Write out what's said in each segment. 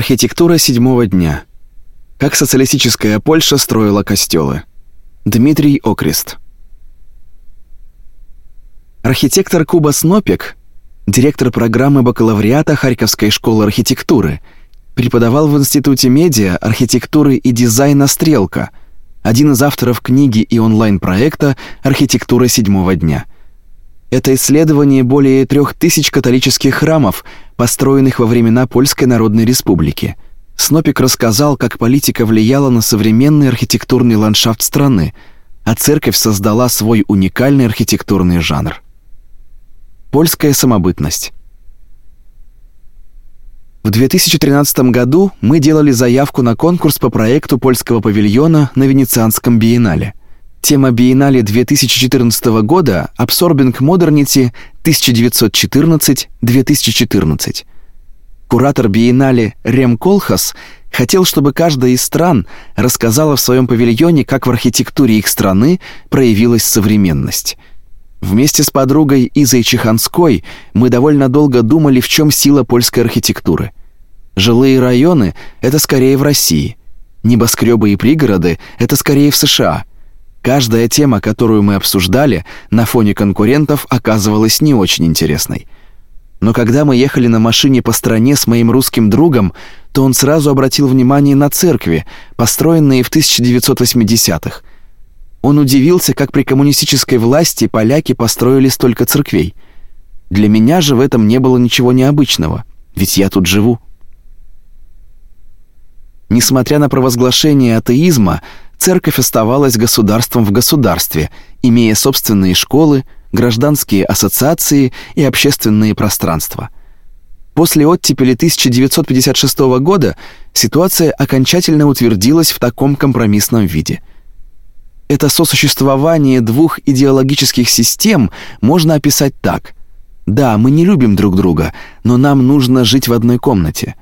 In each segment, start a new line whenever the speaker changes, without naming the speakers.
Архитектура седьмого дня. Как социалистическая Польша строила костелы. Дмитрий Окрест. Архитектор Куба Снопик, директор программы бакалавриата Харьковской школы архитектуры, преподавал в Институте медиа, архитектуры и дизайна «Стрелка», один из авторов книги и онлайн-проекта «Архитектура седьмого дня». Это исследование более трех тысяч католических храмов, построенных во времена Польской Народной Республики. Снопик рассказал, как политика влияла на современный архитектурный ландшафт страны, а церковь создала свой уникальный архитектурный жанр. Польская самобытность. В 2013 году мы делали заявку на конкурс по проекту польского павильона на Венецианском биеннале. Тема биеннале 2014 года Absorbing Modernity 1914-2014. Куратор биеннале Рем Колхас хотел, чтобы каждая из стран рассказала в своем павильоне, как в архитектуре их страны проявилась современность. Вместе с подругой Изой Чеханской мы довольно долго думали, в чем сила польской архитектуры. Жилые районы это скорее в России. Небоскребы и пригороды это скорее в США. Каждая тема, которую мы обсуждали, на фоне конкурентов оказывалась не очень интересной. Но когда мы ехали на машине по стране с моим русским другом, то он сразу обратил внимание на церкви, построенные в 1980-х. Он удивился, как при коммунистической власти поляки построили столько церквей. Для меня же в этом не было ничего необычного, ведь я тут живу. Несмотря на провозглашение атеизма, церковь оставалась государством в государстве, имея собственные школы, гражданские ассоциации и общественные пространства. После оттепели 1956 года ситуация окончательно утвердилась в таком компромиссном виде. Это сосуществование двух идеологических систем можно описать так: да, мы не любим друг друга, но нам нужно жить в одной комнате.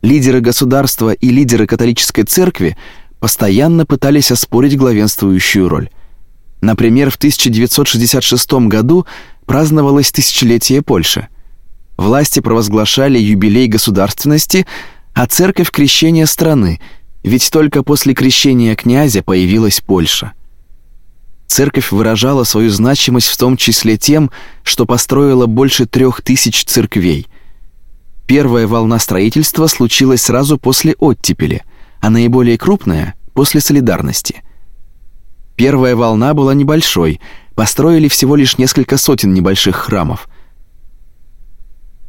Лидеры государства и лидеры католической церкви постоянно пытались оспорить главенствующую роль. Например, в 1966 году праздновалось тысячелетие Польши. Власти провозглашали юбилей государственности, а церковь крещение страны, ведь только после крещения князя появилась Польша. Церковь выражала свою значимость в том числе тем, что построила больше трех тысяч церквей. Первая волна строительства случилась сразу после оттепели, а наиболее крупная после солидарности. Первая волна была небольшой, построили всего лишь несколько сотен небольших храмов.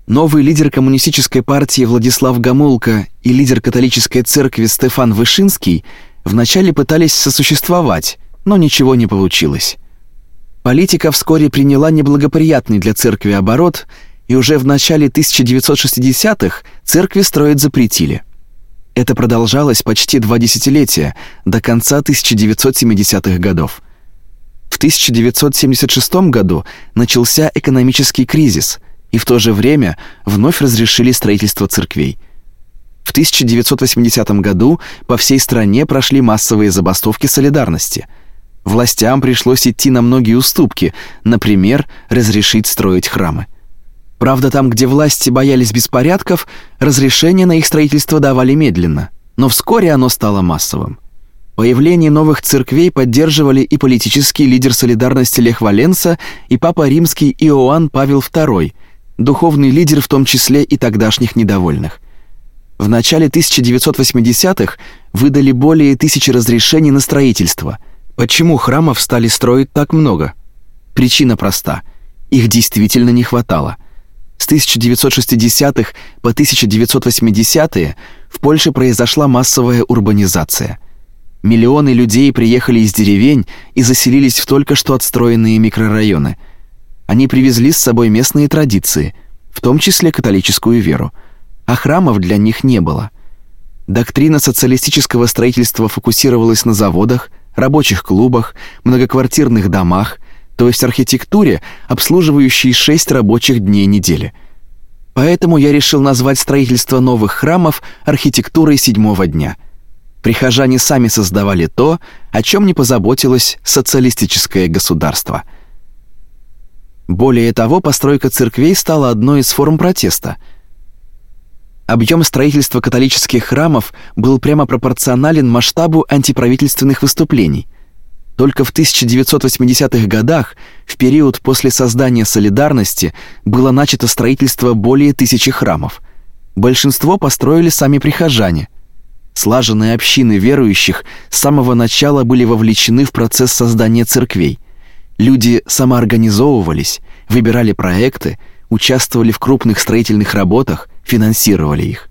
Новый лидер коммунистической партии Владислав Гомулка и лидер католической церкви Стефан Вышинский вначале пытались сосуществовать, но ничего не получилось. Политика вскоре приняла неблагоприятный для церкви оборот, и уже в начале 1960-х церкви строить запретили. Это продолжалось почти два десятилетия, до конца 1970-х годов. В 1976 году начался экономический кризис, и в то же время вновь разрешили строительство церквей. В 1980 году по всей стране прошли массовые забастовки солидарности. Властям пришлось идти на многие уступки, например, разрешить строить храмы. Правда, там, где власти боялись беспорядков, разрешение на их строительство давали медленно, но вскоре оно стало массовым. Появление новых церквей поддерживали и политический лидер солидарности Лех Валенса, и папа римский Иоанн Павел II, духовный лидер в том числе и тогдашних недовольных. В начале 1980-х выдали более тысячи разрешений на строительство. Почему храмов стали строить так много? Причина проста: их действительно не хватало. С 1960-х по 1980-е в Польше произошла массовая урбанизация. Миллионы людей приехали из деревень и заселились в только что отстроенные микрорайоны. Они привезли с собой местные традиции, в том числе католическую веру, а храмов для них не было. Доктрина социалистического строительства фокусировалась на заводах, рабочих клубах, многоквартирных домах, то есть архитектуре, обслуживающей шесть рабочих дней недели. Поэтому я решил назвать строительство новых храмов архитектурой седьмого дня. Прихожане сами создавали то, о чем не позаботилось социалистическое государство. Более того, постройка церквей стала одной из форм протеста. Объем строительства католических храмов был прямо пропорционален масштабу антиправительственных выступлений. Только в 1980-х годах, в период после создания солидарности, было начато строительство более тысячи храмов. Большинство построили сами прихожане. Слаженные общины верующих с самого начала были вовлечены в процесс создания церквей. Люди самоорганизовывались, выбирали проекты, участвовали в крупных строительных работах, финансировали их.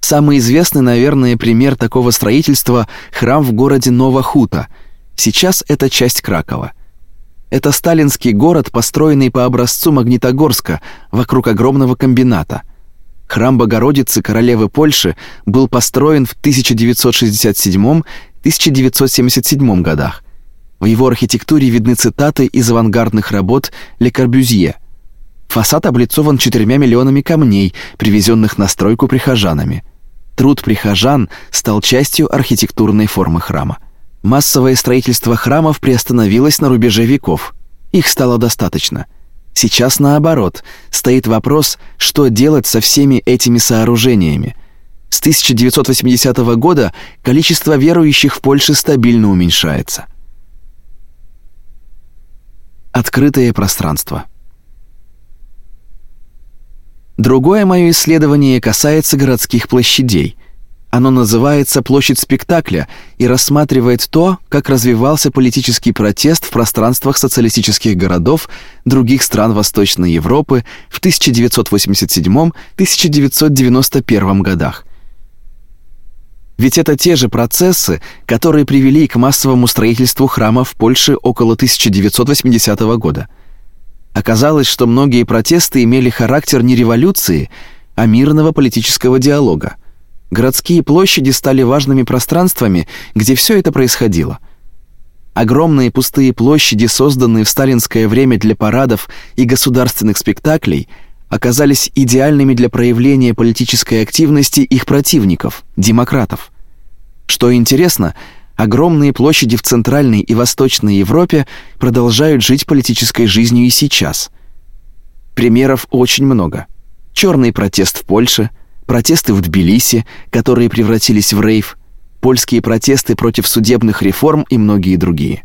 Самый известный, наверное, пример такого строительства – храм в городе Новохута. Сейчас это часть Кракова. Это сталинский город, построенный по образцу Магнитогорска вокруг огромного комбината. Храм Богородицы королевы Польши был построен в 1967-1977 годах. В его архитектуре видны цитаты из авангардных работ Ле Корбюзье – Фасад облицован четырьмя миллионами камней, привезенных на стройку прихожанами. Труд прихожан стал частью архитектурной формы храма. Массовое строительство храмов приостановилось на рубеже веков. Их стало достаточно. Сейчас наоборот, стоит вопрос, что делать со всеми этими сооружениями. С 1980 года количество верующих в Польше стабильно уменьшается. Открытое пространство. Другое мое исследование касается городских площадей. Оно называется «Площадь спектакля» и рассматривает то, как развивался политический протест в пространствах социалистических городов других стран Восточной Европы в 1987-1991 годах. Ведь это те же процессы, которые привели к массовому строительству храмов в Польше около 1980 года – Оказалось, что многие протесты имели характер не революции, а мирного политического диалога. Городские площади стали важными пространствами, где все это происходило. Огромные пустые площади, созданные в сталинское время для парадов и государственных спектаклей, оказались идеальными для проявления политической активности их противников, демократов. Что интересно, Огромные площади в Центральной и Восточной Европе продолжают жить политической жизнью и сейчас. Примеров очень много. Черный протест в Польше, протесты в Тбилиси, которые превратились в рейв, польские протесты против судебных реформ и многие другие.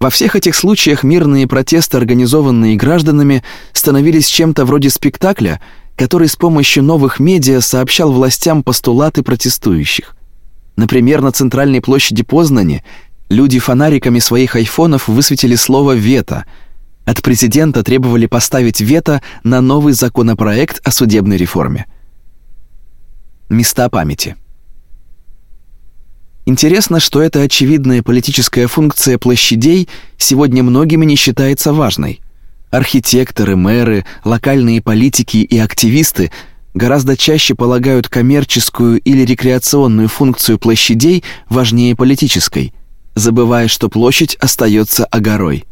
Во всех этих случаях мирные протесты, организованные гражданами, становились чем-то вроде спектакля, который с помощью новых медиа сообщал властям постулаты протестующих. Например, на центральной площади Познани люди фонариками своих айфонов высветили слово «вето». От президента требовали поставить вето на новый законопроект о судебной реформе. Места памяти. Интересно, что эта очевидная политическая функция площадей сегодня многими не считается важной. Архитекторы, мэры, локальные политики и активисты гораздо чаще полагают коммерческую или рекреационную функцию площадей важнее политической, забывая, что площадь остается огорой.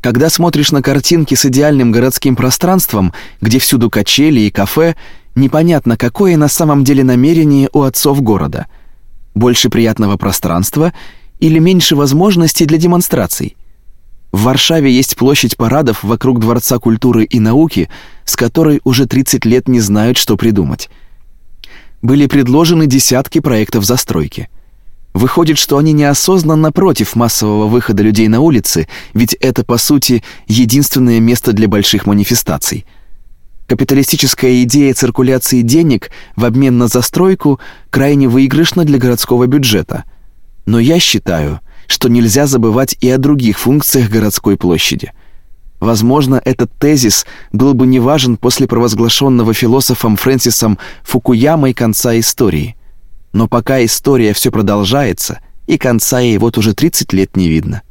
Когда смотришь на картинки с идеальным городским пространством, где всюду качели и кафе, непонятно, какое на самом деле намерение у отцов города. Больше приятного пространства или меньше возможностей для демонстраций – в Варшаве есть площадь парадов вокруг Дворца культуры и науки, с которой уже 30 лет не знают, что придумать. Были предложены десятки проектов застройки. Выходит, что они неосознанно против массового выхода людей на улицы, ведь это, по сути, единственное место для больших манифестаций. Капиталистическая идея циркуляции денег в обмен на застройку крайне выигрышна для городского бюджета. Но я считаю, что нельзя забывать и о других функциях городской площади. Возможно, этот тезис был бы не важен после провозглашенного философом Фрэнсисом Фукуямой конца истории. Но пока история все продолжается, и конца ей вот уже 30 лет не видно.